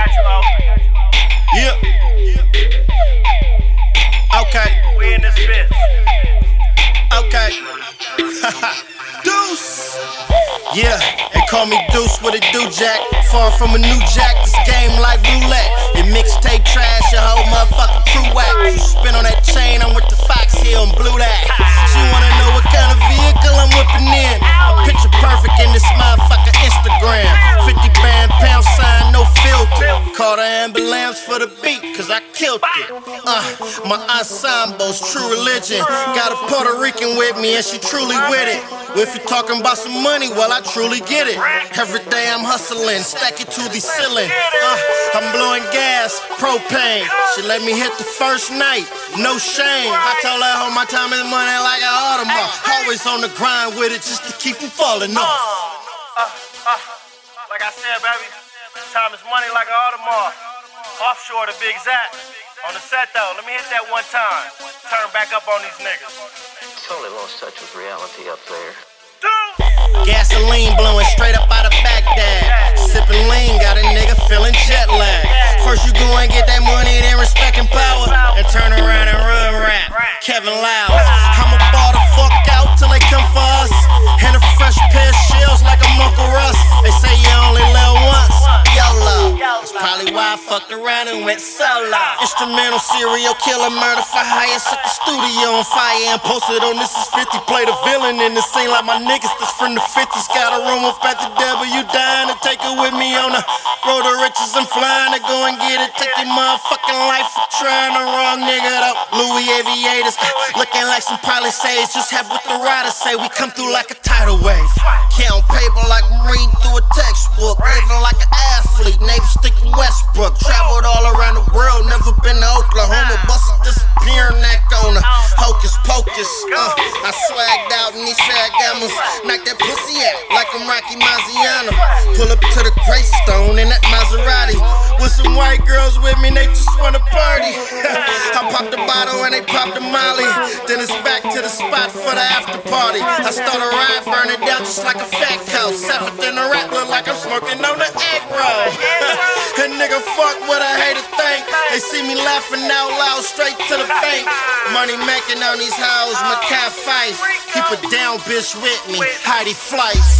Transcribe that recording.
got you. Yeah. Okay. We in this bitch. Okay. Deuce. Yeah, they call me Deuce, what it do, Jack? Far from a new Jack, this game like roulette. For the beat, cause I killed it. Uh, my ensemble's true religion. Got a Puerto Rican with me, and she truly with it. If you're talking about some money, well, I truly get it. Every day I'm hustling, stack it to the ceiling. Uh, I'm blowing gas, propane. She let me hit the first night, no shame. I told her all my time is money like an Audemars. Always on the grind with it just to keep from falling off. Uh, uh, like I said, baby, time is money like an Audemars. Offshore to Big Zach. On the set though, let me hit that one time. Turn back up on these niggas. Totally lost touch with reality up there. Gasoline blowing straight up out of Baghdad. Sipping lean, got a nigga feeling jet lag. First you go and get that fucked around and went solo. Instrumental serial killer murder for hire. Set the studio on fire and posted on This Is 50. Play the villain in the scene like my niggas that's from the 50s. Got a room up at the W. Dying to take it with me on the road to riches. I'm flying to go and get it. Take your motherfucking life for trying the wrong nigga though. Louis Aviators. Looking like some palisades. Just have what the riders say. We come through like a tidal wave. Count paper like reading through a textbook. Living like an athlete. Navy stick in Westbrook. Traveled all around the world. Never been to Oklahoma. Busted disappearing neck on a hocus pocus. Uh, I swagged out in these Ferragamos. Knock that pussy out like I'm Rocky Marciano. Pull up to the Greystone in that Maserati. With some white girls with me, they just wanna party. I pop the bottle and they pop the molly. Then it's back to the spot for the after party. I start a ride, burn it down just like a fat cow. Seventh in the rap, look like I'm smoking on the egg roll. Fuck what I hate to think. They see me laughing out loud, straight to the bank. Money making on these hoes, Mackay Fife. Keep a down, bitch, with me. Heidi Fleiss.